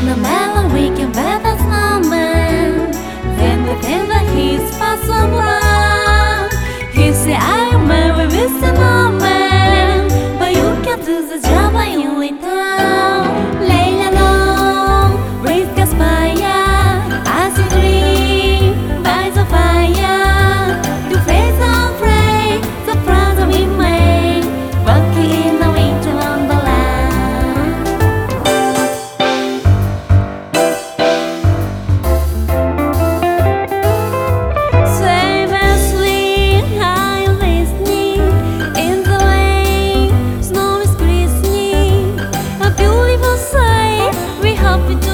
In the mellow can with a snowman Then within the hills pass a blood He's the kitap